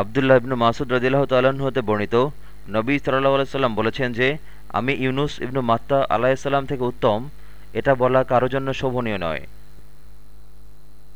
আবদুল্লাহ ইবনু মাসুদ রদিল্লাহ তাল্লাহ্ন হতে বর্ণিত, নবী সাল্লাহ সাল্লাম বলেছেন যে, আমি ইউনুস ইবনু মাত্তা আলাহিসাল্লাম থেকে উত্তম, এটা বলা কারও জন্য শোভনীয় নয়।